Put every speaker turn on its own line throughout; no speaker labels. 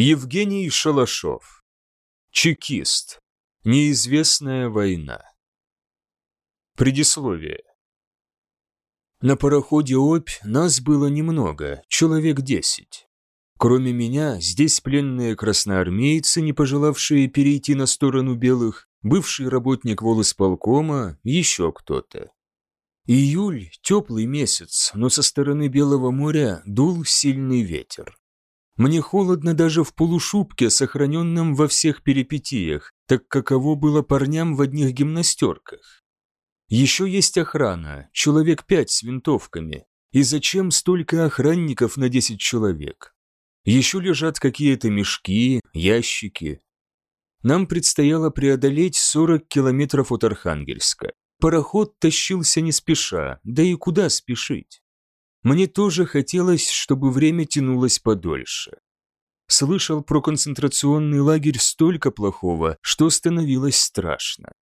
Евгений Шалашов. Чекист. Неизвестная война. Предисловие. На пароходе «Обь» нас было немного, человек десять. Кроме меня, здесь пленные красноармейцы, не пожелавшие перейти на сторону белых, бывший работник волосполкома, еще кто-то. Июль – теплый месяц, но со стороны Белого моря дул сильный ветер. Мне холодно даже в полушубке, сохраненном во всех перипетиях, так каково было парням в одних гимнастерках. Еще есть охрана, человек пять с винтовками. И зачем столько охранников на десять человек? Еще лежат какие-то мешки, ящики. Нам предстояло преодолеть 40 километров от Архангельска. Пароход тащился не спеша, да и куда спешить? Мне тоже хотелось, чтобы время тянулось подольше. Слышал про концентрационный лагерь столько плохого, что становилось страшно.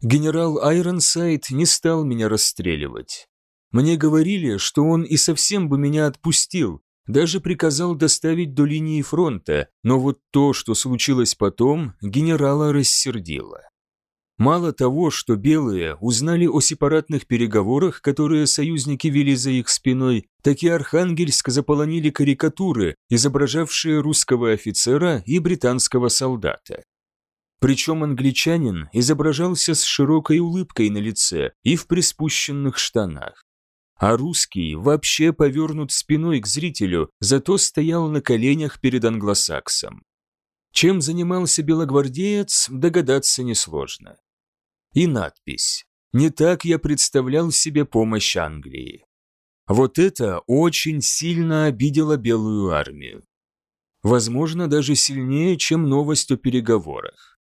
Генерал Айронсайд не стал меня расстреливать. Мне говорили, что он и совсем бы меня отпустил, даже приказал доставить до линии фронта, но вот то, что случилось потом, генерала рассердило. Мало того, что белые узнали о сепаратных переговорах, которые союзники вели за их спиной, так и Архангельск заполонили карикатуры, изображавшие русского офицера и британского солдата. Причем англичанин изображался с широкой улыбкой на лице и в приспущенных штанах. А русский вообще повернут спиной к зрителю, зато стоял на коленях перед англосаксом. Чем занимался белогвардеец, догадаться несложно и надпись «Не так я представлял себе помощь Англии». Вот это очень сильно обидело Белую армию. Возможно, даже сильнее, чем новость о переговорах.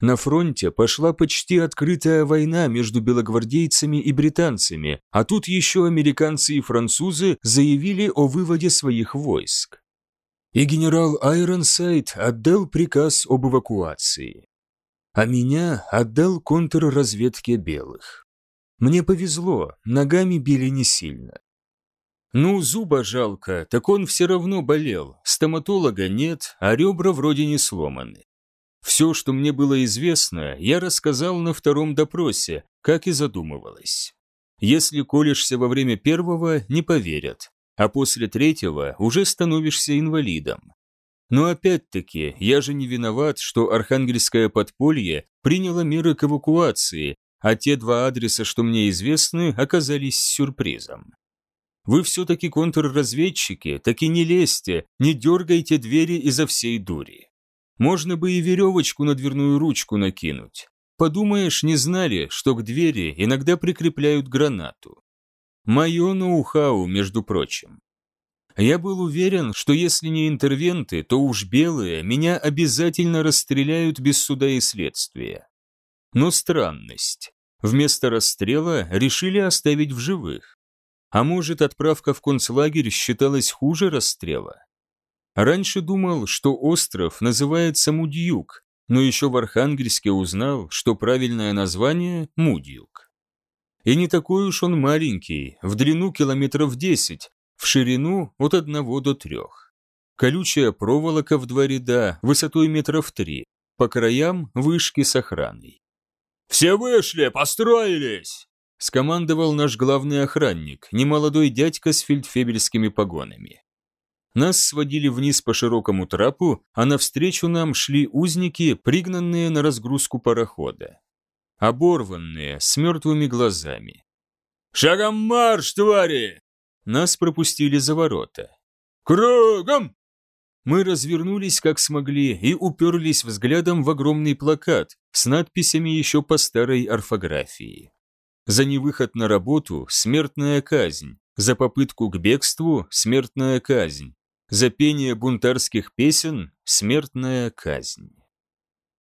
На фронте пошла почти открытая война между белогвардейцами и британцами, а тут еще американцы и французы заявили о выводе своих войск. И генерал Айронсайд отдал приказ об эвакуации а меня отдал контрразведке белых. Мне повезло, ногами били не сильно. Ну, зуба жалко, так он все равно болел, стоматолога нет, а ребра вроде не сломаны. Все, что мне было известно, я рассказал на втором допросе, как и задумывалось. Если колешься во время первого, не поверят, а после третьего уже становишься инвалидом. Но опять-таки, я же не виноват, что архангельское подполье приняло меры к эвакуации, а те два адреса, что мне известны, оказались сюрпризом. Вы все-таки контрразведчики, так и не лезьте, не дергайте двери изо всей дури. Можно бы и веревочку на дверную ручку накинуть. Подумаешь, не знали, что к двери иногда прикрепляют гранату. Мое ноу-хау, между прочим. Я был уверен, что если не интервенты, то уж белые меня обязательно расстреляют без суда и следствия. Но странность. Вместо расстрела решили оставить в живых. А может, отправка в концлагерь считалась хуже расстрела? Раньше думал, что остров называется Мудьюк, но еще в Архангельске узнал, что правильное название – Мудьюк. И не такой уж он маленький, в длину километров десять, в ширину от одного до трех. Колючая проволока в два ряда, высотой метров три, по краям вышки с охраной. «Все вышли, построились!» – скомандовал наш главный охранник, немолодой дядька с фельдфебельскими погонами. Нас сводили вниз по широкому трапу, а навстречу нам шли узники, пригнанные на разгрузку парохода. Оборванные, с мертвыми глазами. «Шагом марш, твари!» Нас пропустили за ворота. «Кругом!» Мы развернулись как смогли и уперлись взглядом в огромный плакат с надписями еще по старой орфографии. За невыход на работу – смертная казнь, за попытку к бегству – смертная казнь, за пение бунтарских песен – смертная казнь.